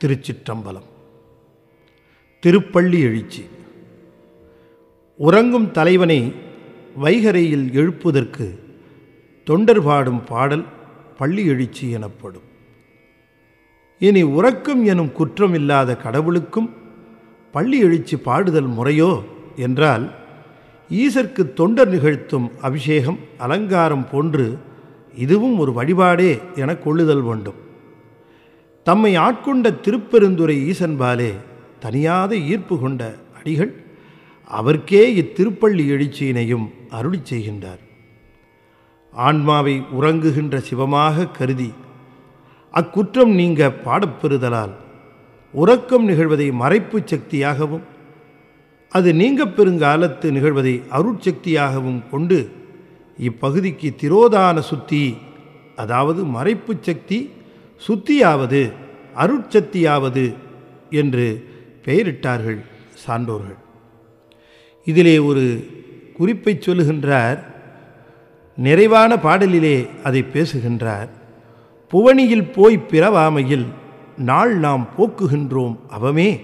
திருச்சிற்றம்பலம். திருப்பள்ளி எழுச்சி. உறங்கும் தலைவனை வைகரையில் எழுப்புவதற்கு தொண்டர் பாடும் பாடல் பள்ளி எழுச்சி எனப்படும். இனி உறக்கும் எனும் குற்றம் இல்லாத கடவுளுக்கும் பள்ளி எழுச்சி பாடுதல் முறையோ என்றால் ஈசர்க்கு தொண்டர் நிகழ்த்தும் அபிஷேகம் அலங்காரம் போன்று இதுவும் ஒரு வழிபாடே என கொள்ளுதல் வேண்டும். தம்மை ஆட்கொண்ட திருப்பெருந்துரை ஈசன்பாலே தனியாத ஈர்ப்பு கொண்ட அடிகள் அவர்க்கே இத்திருப்பள்ளி எழுச்சியினையும் அருளி செய்கின்றார். ஆன்மாவை உறங்குகின்ற சிவமாக கருதி அக்குற்றம் நீங்க பாடப்பெறுதலால் உறக்கம் நிகழ்வதை மறைப்பு சக்தியாகவும் அது நீங்க பெருங்காலத்து நிகழ்வதை அருட்சக்தியாகவும் கொண்டு இப்பகுதிக்கு திரோதான சுத்தி அதாவது மறைப்பு சக்தி சுத்தியாவது அருட்சக்தியாவது என்று பெயரிட்டார்கள் சான்றோர்கள். இதிலே ஒரு குறிப்பை சொல்லுகின்றார். நிறைவான பாடலிலே அதை பேசுகின்றார். புவனியில் போய் பிறவாமையில் நாள் நாம் போக்குகின்றோம் அவமே.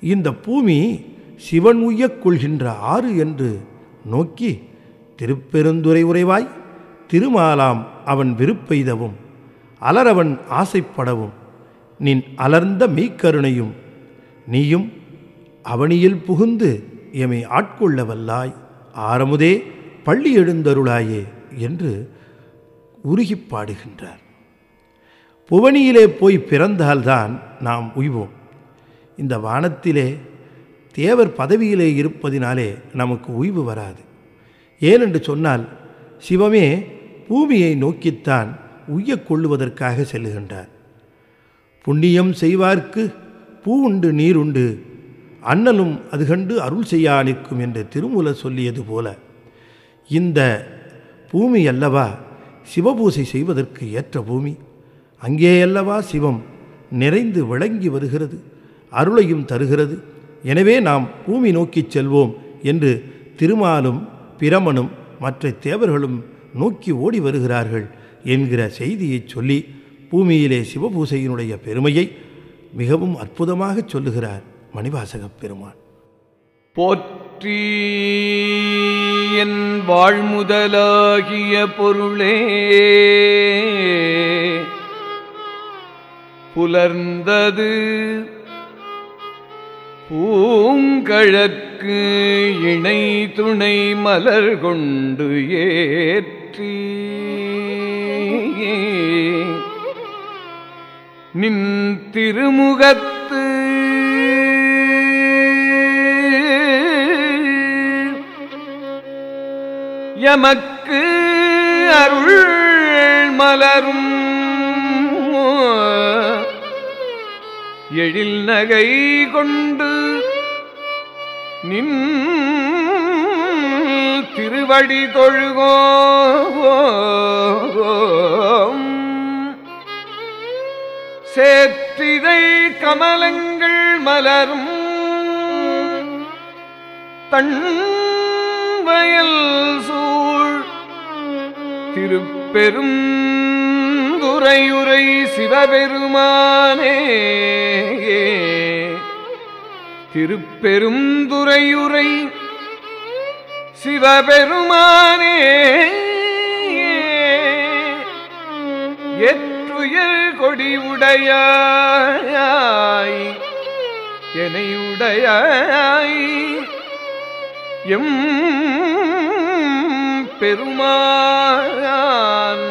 இந்த பூமி சிவன் உய்யக் கொள்கின்ற ஆறு என்று நோக்கி திருப்பெருந்துரை உறைவாய் திருமாலாம் அவன் விருப்பெய்தவும். அலரவன் ஆசைப்படவும் நின் அலர்ந்த மெய்க்கருணையும் நீயும் அவனியில் புகுந்து எமை ஆட்கொள்ள வல்லாய் ஆரமுதே பள்ளி எழுந்தருளாயே என்று உருகி பாடுகின்றார். புவனியிலே போய் பிறந்தால்தான் நாம் உய்வோம். இந்த வானத்திலே தேவர் பதவியிலே இருப்பதினாலே நமக்கு உய்வு வராது. ஏனென்று சொன்னால் சிவமே பூமியை நோக்கித்தான் உய்யக் கொள்ளுவதற்காக செல்லுகின்றார். புண்ணியம் செய்வார்க்கு பூ உண்டு நீர் உண்டு. அண்ணலும் அது கண்டு அருள் செய்யா நிற்கும் என்று திருமூல சொல்லியது போல இந்த பூமி அல்லவா சிவபூசை செய்வதற்கு ஏற்ற பூமி. அங்கேயல்லவா சிவம் நிறைந்து விளங்கி வருகிறது அருளையும் தருகிறது. எனவே நாம் பூமி நோக்கிச் செல்வோம் என்று திருமாலும் பிரமனும் மற்ற தேவர்களும் நோக்கி ஓடி வருகிறார்கள். என்கிற செய்தியை சொல்லி பூமியிலே சிவபூசையினுடைய பெருமையை மிகவும் அற்புதமாக சொல்லுகிறார் மணிவாசகப் பெருமான். போற்றி என் வாழ்முதலாகிய பொருளே புலர்ந்தது பூங்கழற்கு இணை துணை மலர் கொண்டு ஏற்றி நின் திருமுகத்து. எமக்கு அருள் மலரும். எழில் நகை கொண்டு நின் திருவடி தொழுகோ சேற்றிதை கமலங்கள் மலரும். தன்வயல் சூழ். திருப்பெரும் துறையுரை சிவபெருமானே. திருப்பெரும் துறையுரை சிவபெருமானே எற்றுயர் கொடி உடையாய் எனையுடையாய் எம் பெருமான்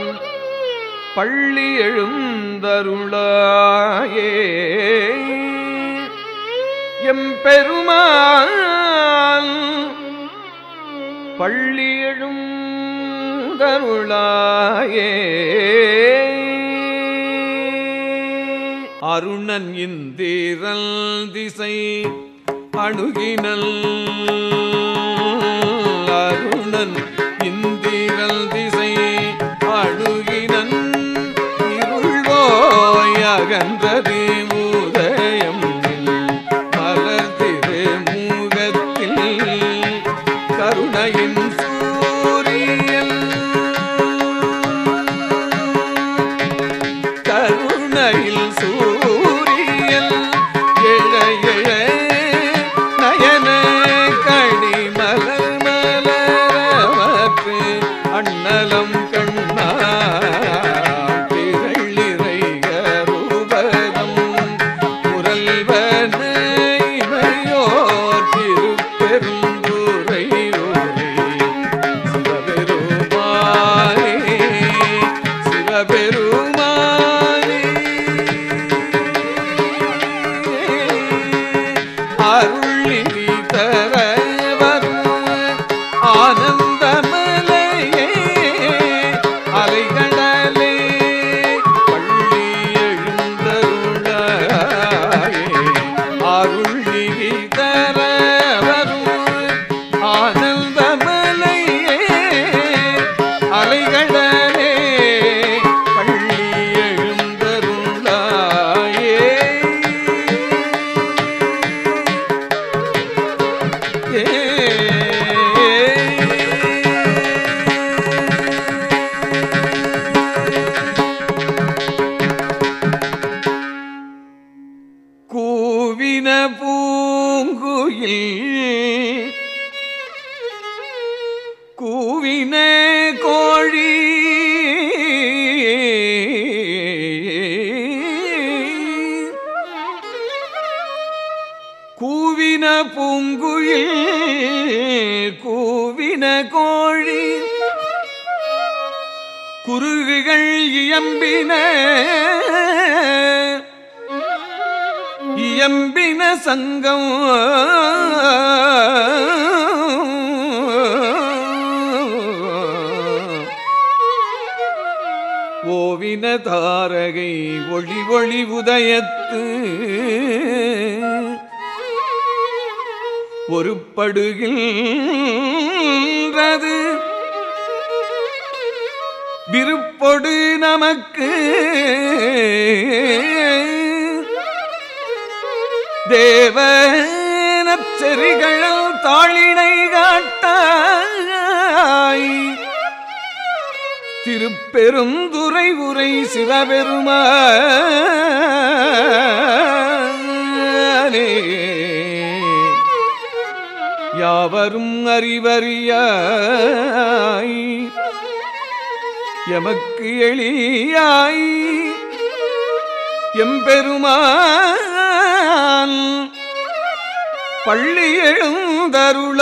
பள்ளி எழுந்தருளாயே. எம் பெருமான் தருளாயே அருணன் இந்திரல் திசை அணுகினல். அருணன் இந்திரல் திசை அணுகினன். இருள்வோய் அகன்றதே ஆனந்த இயம்பின சங்கம். ஓவின தாரகை ஒளி ஒளி உதயத்து. ஒரு படுகின்றது பொடு நமக்கு. தேவ நச்சரிகள் தாளினை காட்டாய். திருப்பெரும் துரை உரை சிவபெருமானே. யாவரும் அறிவறியாய். எமக்கு எளியாய். எம்பெருமான் பள்ளி எழுந்தருள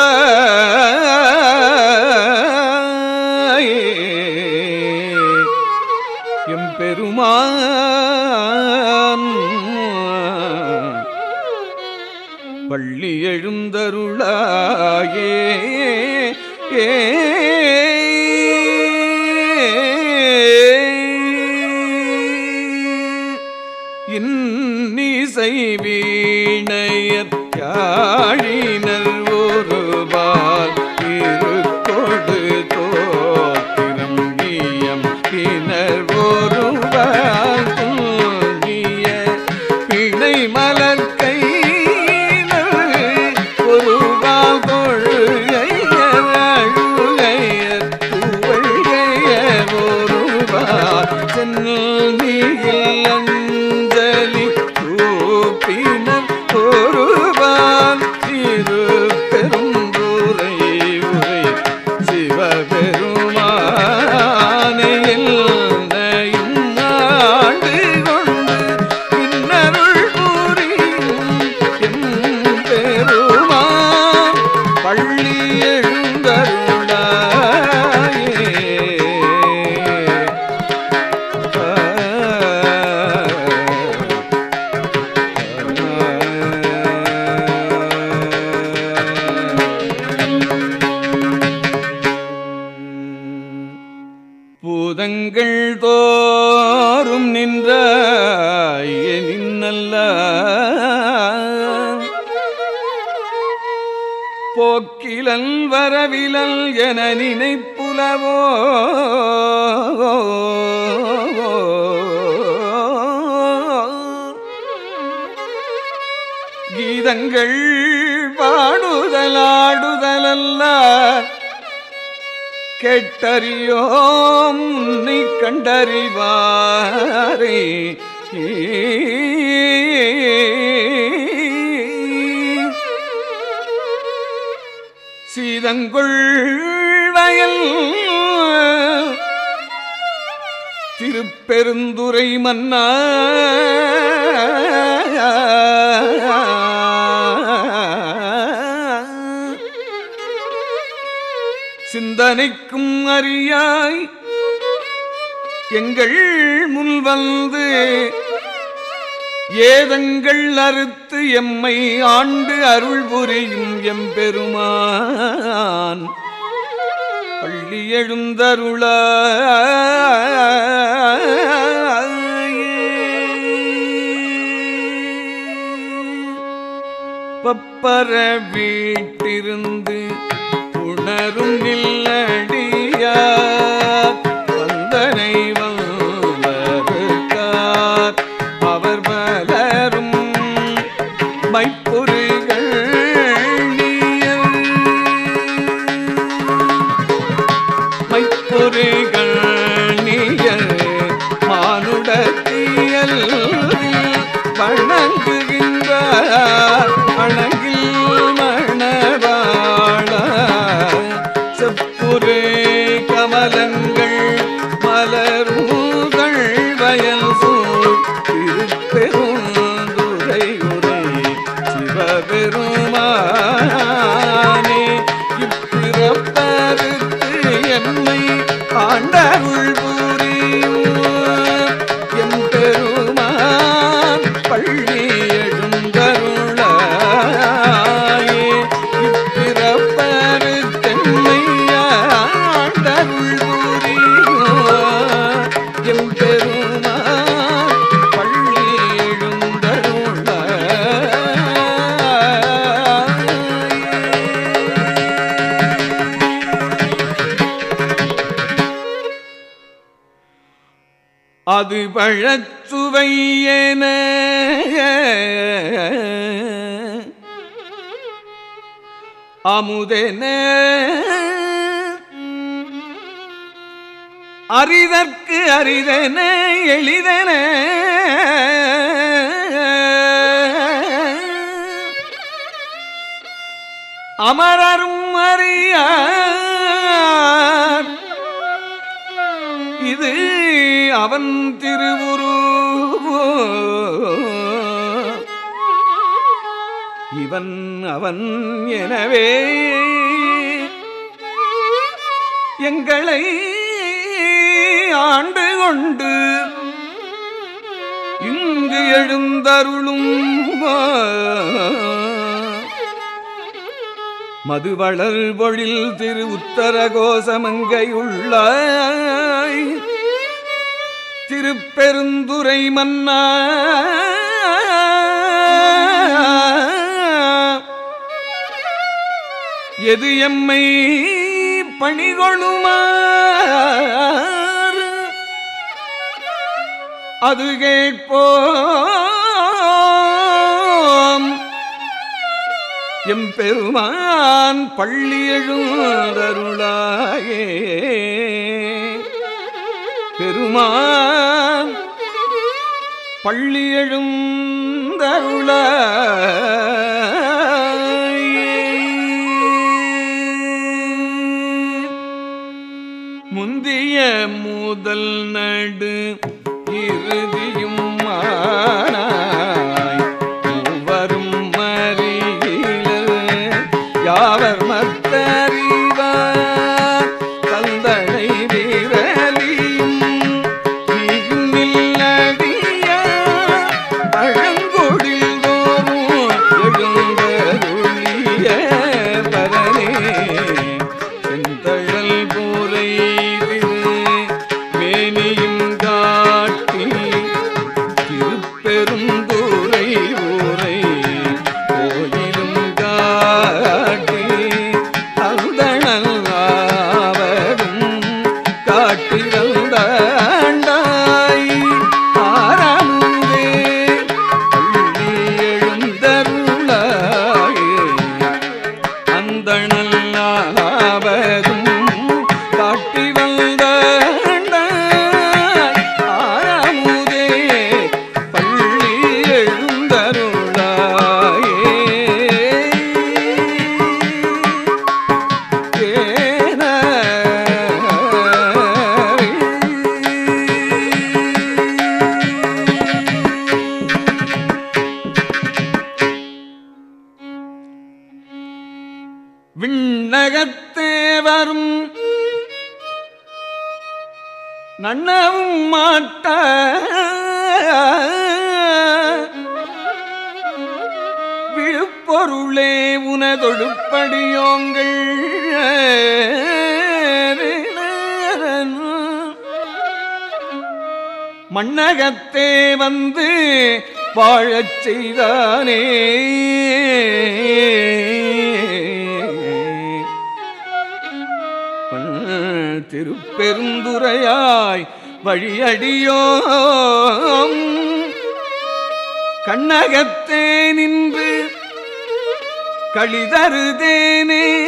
போக்கிலன் வரவிலல் என நினைப்புலவோ? கீதங்கள் பாடுதலாடுதலல்ல கெட்டறியோம் நீ கண்டறிவாரே. சீதங்குள் வயல். திருப்பெருந்துரை மன்னா. சிந்தனைக்கும் அறியாய் எங்கள் முன் வந்து ஏதங்கள் அறுத்து எம்மை ஆண்டு அருள் புரியும் எம்பெருமான். பள்ளி எழுந்தருள பப்பர कर பழச்சுவையென. அமுதென. அரிதற்கு அரிதென எளிதென. அமரரும் அறியார். இது அவன் திருவுரு இவன் அவன் எனவே எங்களை ஆண்டு கொண்டு இங்கு எழுந்தருளும் மதுவளர் பொழில் திரு உத்தர கோசமங்கையுள்ள திருப்பெருந்துரை மன்னா. எது எம்மை பணிகொள்ளுமாறு அது கேட்போம். எம்பெருமான் பள்ளியழும் எழுந்தருளாயே. பெருமான் பள்ளி எழுந்தருளாயே முந்திய முதல் நடு மண்ணகத்தே வந்து வாழச் செய்தானே. திருப்பெருந்துரையாய் வழியடியோம். கண்ணகத்தே நின்று களிதருதேனே.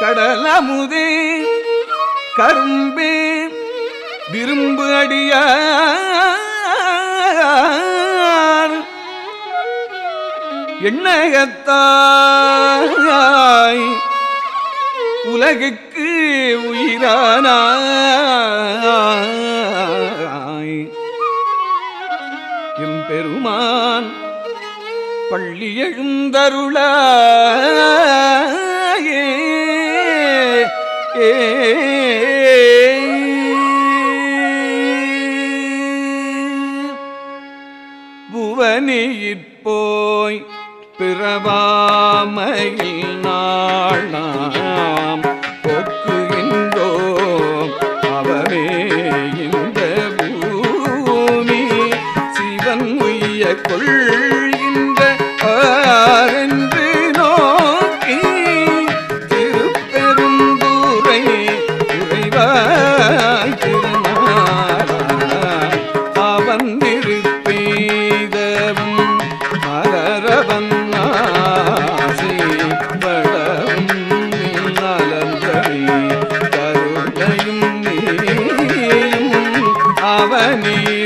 கடலமுதே கரும்பே விரும்பு அடியார். எண்ணகத்தாய் உலகுக்கு உயிரானாய். எம்பெருமான் பள்ளி எழுந்தருளாயே பிறவாமையில் நீ